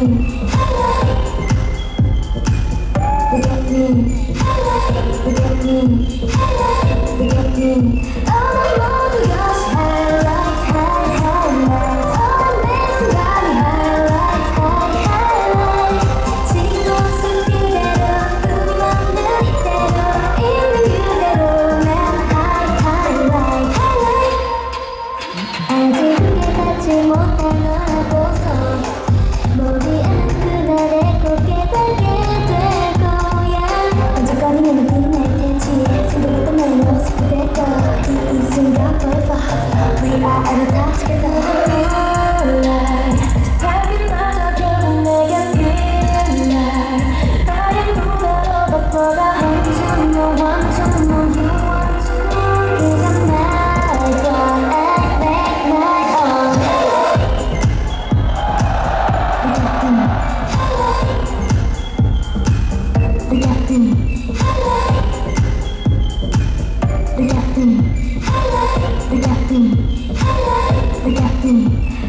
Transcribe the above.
Look at me, look at me, look at me. Oh, look at me. They got me. 嗯